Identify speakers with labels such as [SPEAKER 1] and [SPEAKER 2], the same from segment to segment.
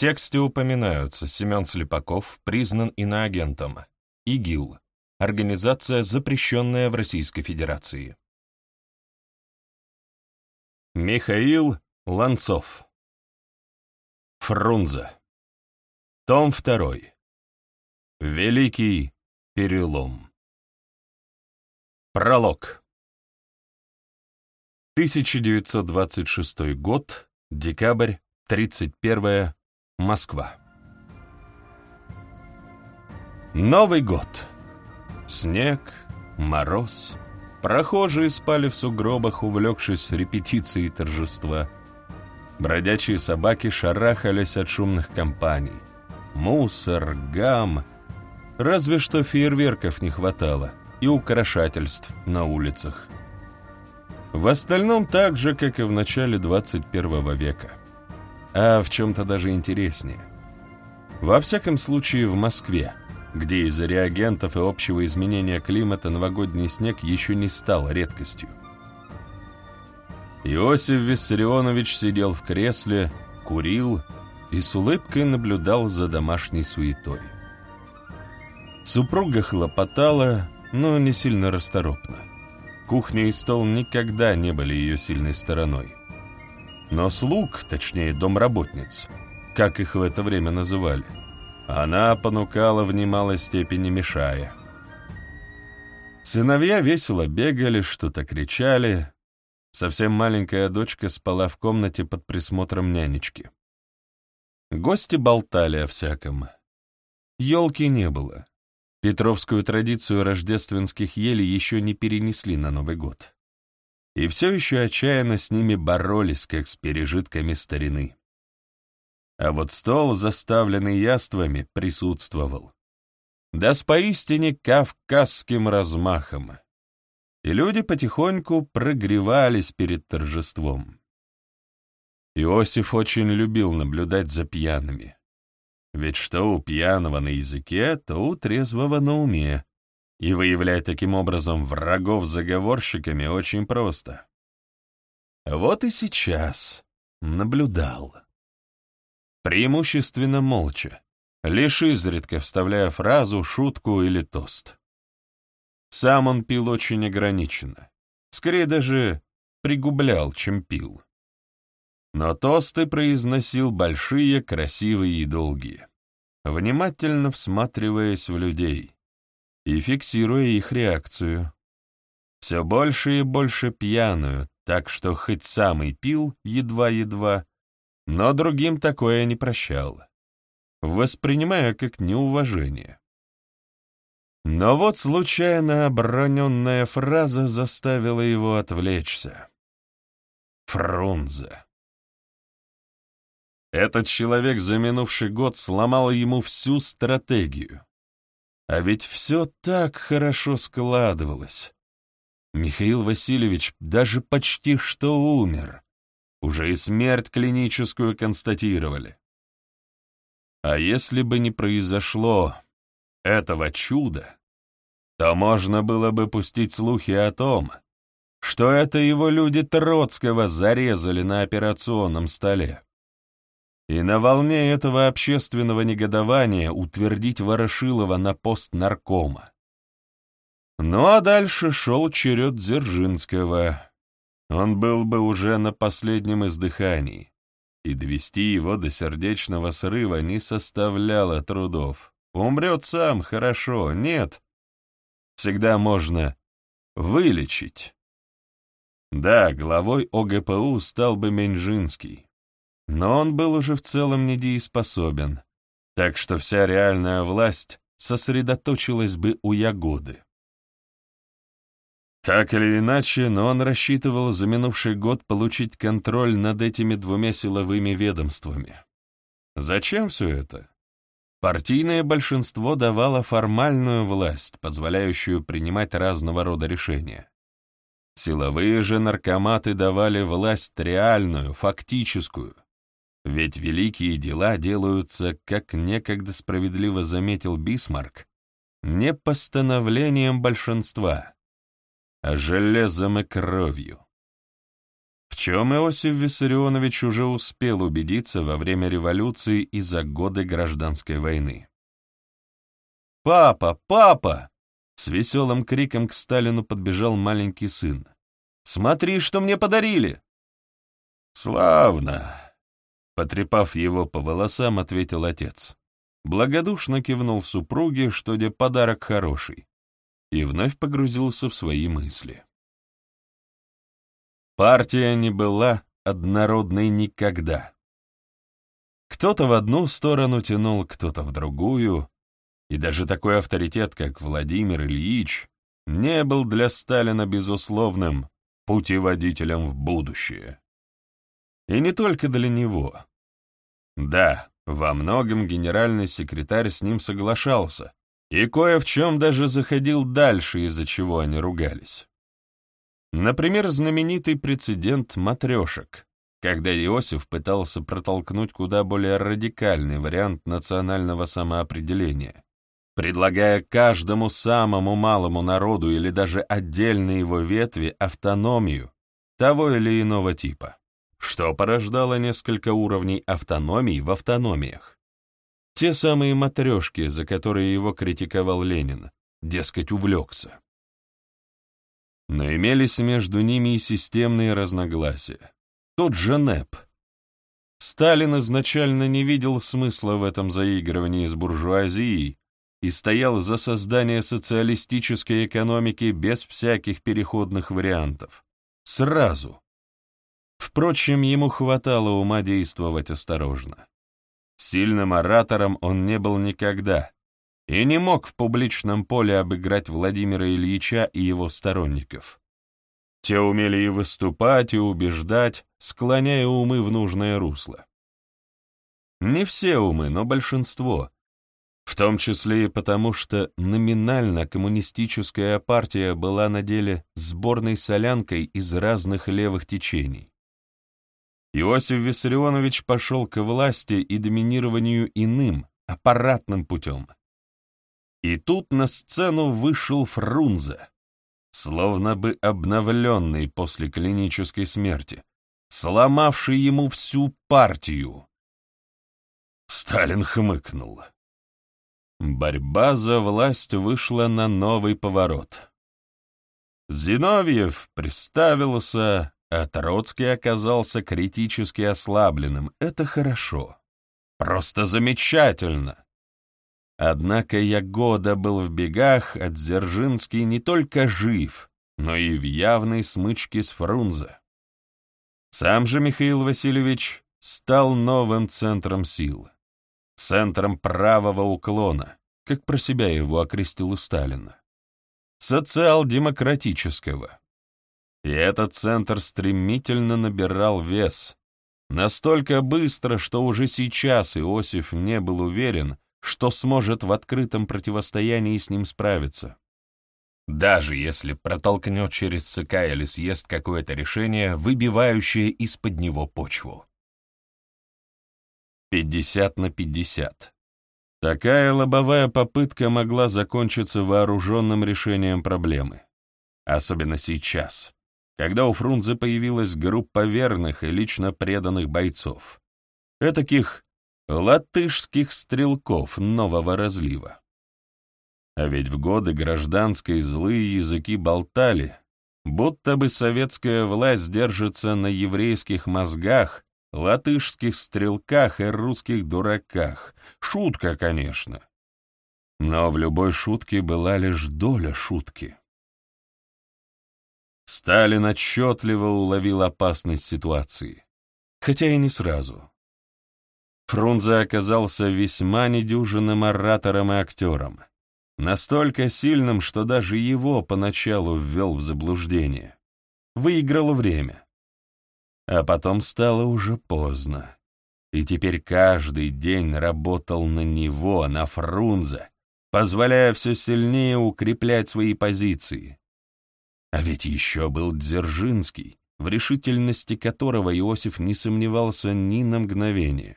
[SPEAKER 1] тексте упоминаются Семен Слепаков, признан иноагентом, ИГИЛ, организация, запрещенная в Российской Федерации. Михаил Ланцов. Фрунзе. Том 2 Великий перелом. Пролог. 1926 год, декабрь, 31 Москва. Новый год. Снег, мороз. Прохожие спали в сугробах, увлекшись репетицией торжества. Бродячие собаки шарахались от шумных компаний. Мусор, гам. Разве что фейерверков не хватало и украшательств на улицах. В остальном так же, как и в начале 21 века а в чем-то даже интереснее. Во всяком случае, в Москве, где из-за реагентов и общего изменения климата новогодний снег еще не стал редкостью. Иосиф Виссарионович сидел в кресле, курил и с улыбкой наблюдал за домашней суетой. Супруга хлопотала, но не сильно расторопно. Кухня и стол никогда не были ее сильной стороной. Но слуг, точнее домработниц, как их в это время называли, она понукала в немалой степени мешая. Сыновья весело бегали, что-то кричали. Совсем маленькая дочка спала в комнате под присмотром нянечки. Гости болтали о всяком. Елки не было. Петровскую традицию рождественских елей еще не перенесли на Новый год и все еще отчаянно с ними боролись, как с пережитками старины. А вот стол, заставленный яствами, присутствовал. Да с поистине кавказским размахом. И люди потихоньку прогревались перед торжеством. Иосиф очень любил наблюдать за пьяными. Ведь что у пьяного на языке, то у трезвого на уме и выявлять таким образом врагов заговорщиками очень просто. Вот и сейчас наблюдал. Преимущественно молча, лишь изредка вставляя фразу, шутку или тост. Сам он пил очень ограниченно, скорее даже пригублял, чем пил. Но тосты произносил большие, красивые и долгие, внимательно всматриваясь в людей, и фиксируя их реакцию. Все больше и больше пьяную, так что хоть сам и пил едва-едва, но другим такое не прощал, воспринимая как неуважение. Но вот случайно оброненная фраза заставила его отвлечься. Фрунзе. Этот человек за минувший год сломал ему всю стратегию. А ведь все так хорошо складывалось. Михаил Васильевич даже почти что умер. Уже и смерть клиническую констатировали. А если бы не произошло этого чуда, то можно было бы пустить слухи о том, что это его люди Троцкого зарезали на операционном столе и на волне этого общественного негодования утвердить Ворошилова на пост наркома. Ну а дальше шел черед Дзержинского. Он был бы уже на последнем издыхании, и довести его до сердечного срыва не составляло трудов. Умрет сам, хорошо, нет. Всегда можно вылечить. Да, главой ОГПУ стал бы Меньжинский, но он был уже в целом недееспособен, так что вся реальная власть сосредоточилась бы у Ягоды. Так или иначе, но он рассчитывал за минувший год получить контроль над этими двумя силовыми ведомствами. Зачем все это? Партийное большинство давало формальную власть, позволяющую принимать разного рода решения. Силовые же наркоматы давали власть реальную, фактическую, ведь великие дела делаются, как некогда справедливо заметил Бисмарк, не постановлением большинства, а железом и кровью. В чем Иосиф Виссарионович уже успел убедиться во время революции и за годы гражданской войны. «Папа! Папа!» С веселым криком к Сталину подбежал маленький сын. «Смотри, что мне подарили!» «Славно!» Потрепав его по волосам, ответил отец. Благодушно кивнул супруге, что где подарок хороший, и вновь погрузился в свои мысли. Партия не была однородной никогда. Кто-то в одну сторону тянул, кто-то в другую, и даже такой авторитет, как Владимир Ильич, не был для Сталина безусловным путеводителем в будущее. И не только для него. Да, во многом генеральный секретарь с ним соглашался, и кое в чем даже заходил дальше, из-за чего они ругались. Например, знаменитый прецедент матрешек, когда Иосиф пытался протолкнуть куда более радикальный вариант национального самоопределения, предлагая каждому самому малому народу или даже отдельной его ветви автономию того или иного типа, что порождало несколько уровней автономий в автономиях. Те самые матрешки, за которые его критиковал Ленин, дескать, увлекся. Но имелись между ними и системные разногласия. Тот же НЭП. Сталин изначально не видел смысла в этом заигрывании с буржуазией и стоял за создание социалистической экономики без всяких переходных вариантов. Сразу. Впрочем, ему хватало ума действовать осторожно. Сильным оратором он не был никогда, и не мог в публичном поле обыграть Владимира Ильича и его сторонников. Те умели и выступать, и убеждать, склоняя умы в нужное русло. Не все умы, но большинство, в том числе и потому, что номинально коммунистическая партия была на деле сборной солянкой из разных левых течений. Иосиф Виссарионович пошел к власти и доминированию иным, аппаратным путем — и тут на сцену вышел Фрунзе, словно бы обновленный после клинической смерти, сломавший ему всю партию. Сталин хмыкнул. Борьба за власть вышла на новый поворот. Зиновьев представился, а Троцкий оказался критически ослабленным. Это хорошо. Просто замечательно. Однако Ягода был в бегах, а Дзержинский не только жив, но и в явной смычке с Фрунзе. Сам же Михаил Васильевич стал новым центром силы, центром правого уклона, как про себя его окрестил Сталин, социал-демократического. И этот центр стремительно набирал вес, настолько быстро, что уже сейчас Иосиф не был уверен, что сможет в открытом противостоянии с ним справиться. Даже если протолкнет через ЦК или съест какое-то решение, выбивающее из-под него почву. 50 на 50. Такая лобовая попытка могла закончиться вооруженным решением проблемы. Особенно сейчас, когда у Фрунзе появилась группа верных и лично преданных бойцов. Этаких латышских стрелков нового разлива. А ведь в годы гражданской злые языки болтали, будто бы советская власть держится на еврейских мозгах, латышских стрелках и русских дураках. Шутка, конечно. Но в любой шутке была лишь доля шутки. Сталин отчетливо уловил опасность ситуации, хотя и не сразу. Фрунзе оказался весьма недюжинным оратором и актером, настолько сильным, что даже его поначалу ввел в заблуждение. Выиграл время. А потом стало уже поздно, и теперь каждый день работал на него, на Фрунзе, позволяя все сильнее укреплять свои позиции. А ведь еще был Дзержинский, в решительности которого Иосиф не сомневался ни на мгновение.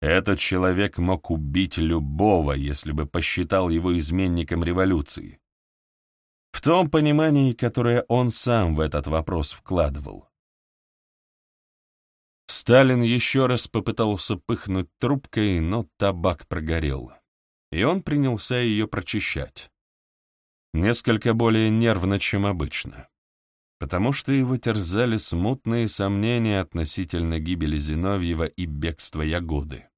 [SPEAKER 1] Этот человек мог убить любого, если бы посчитал его изменником революции. В том понимании, которое он сам в этот вопрос вкладывал. Сталин еще раз попытался пыхнуть трубкой, но табак прогорел, и он принялся ее прочищать. Несколько более нервно, чем обычно, потому что его терзали смутные сомнения относительно гибели Зиновьева и бегства Ягоды.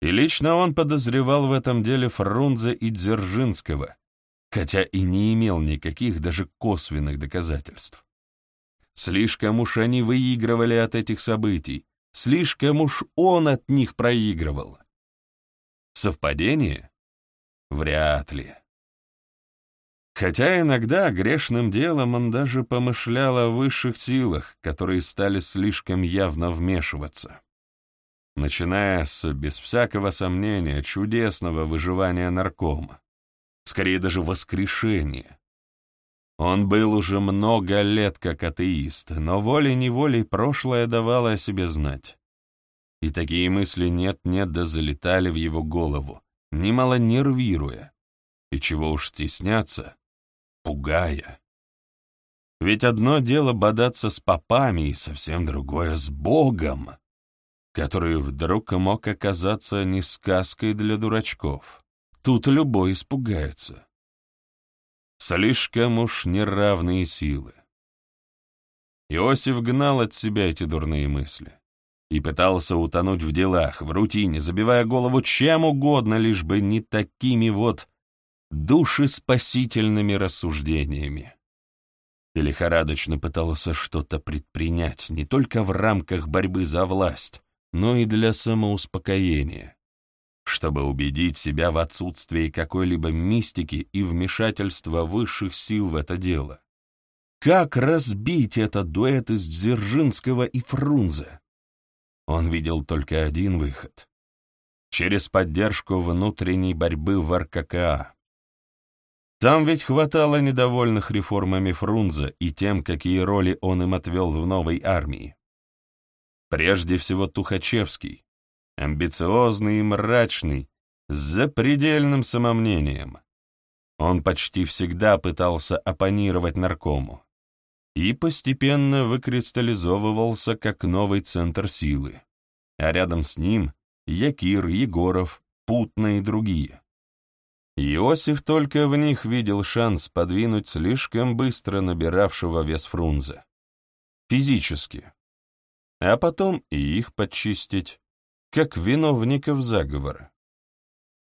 [SPEAKER 1] И лично он подозревал в этом деле Фрунзе и Дзержинского, хотя и не имел никаких даже косвенных доказательств. Слишком уж они выигрывали от этих событий, слишком уж он от них проигрывал. Совпадение? Вряд ли. Хотя иногда грешным делом он даже помышлял о высших силах, которые стали слишком явно вмешиваться. Начиная с, без всякого сомнения, чудесного выживания наркома, скорее даже воскрешения, он был уже много лет как атеист, но волей-неволей прошлое давало о себе знать. И такие мысли нет-нет да залетали в его голову, немало нервируя, и чего уж стесняться, пугая. Ведь одно дело бодаться с попами, и совсем другое — с Богом, который вдруг мог оказаться не сказкой для дурачков. Тут любой испугается. Слишком уж неравные силы. Иосиф гнал от себя эти дурные мысли и пытался утонуть в делах, в рутине, забивая голову чем угодно, лишь бы не такими вот душеспасительными рассуждениями. И лихорадочно пытался что-то предпринять не только в рамках борьбы за власть, но и для самоуспокоения, чтобы убедить себя в отсутствии какой-либо мистики и вмешательства высших сил в это дело. Как разбить этот дуэт из Дзержинского и Фрунзе? Он видел только один выход — через поддержку внутренней борьбы в РККА. Там ведь хватало недовольных реформами Фрунзе и тем, какие роли он им отвел в новой армии. Прежде всего Тухачевский, амбициозный и мрачный, с запредельным самомнением. Он почти всегда пытался оппонировать наркому и постепенно выкристаллизовывался как новый центр силы, а рядом с ним Якир, Егоров, Путна и другие. Иосиф только в них видел шанс подвинуть слишком быстро набиравшего вес Фрунзе. Физически. А потом и их подчистить как виновников заговора.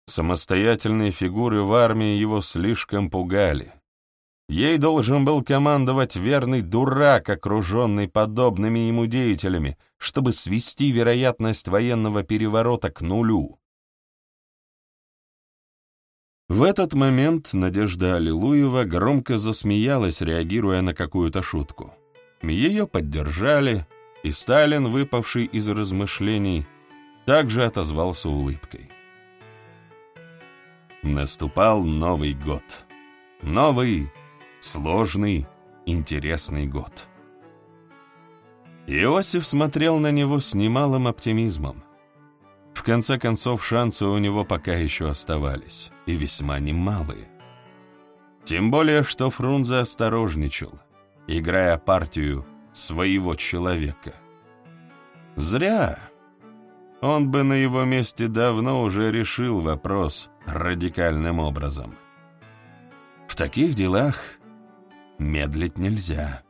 [SPEAKER 1] Самостоятельные фигуры в армии его слишком пугали. Ей должен был командовать верный дурак, окруженный подобными ему деятелями, чтобы свести вероятность военного переворота к нулю. В этот момент Надежда Аллилуева громко засмеялась, реагируя на какую-то шутку. Ее поддержали, и Сталин, выпавший из размышлений, также отозвался улыбкой. Наступал Новый год. Новый, сложный, интересный год. Иосиф смотрел на него с немалым оптимизмом. В конце концов, шансы у него пока еще оставались, и весьма немалые. Тем более, что Фрунзе осторожничал, играя партию своего человека. Зря. Он бы на его месте давно уже решил вопрос радикальным образом. В таких делах медлить нельзя.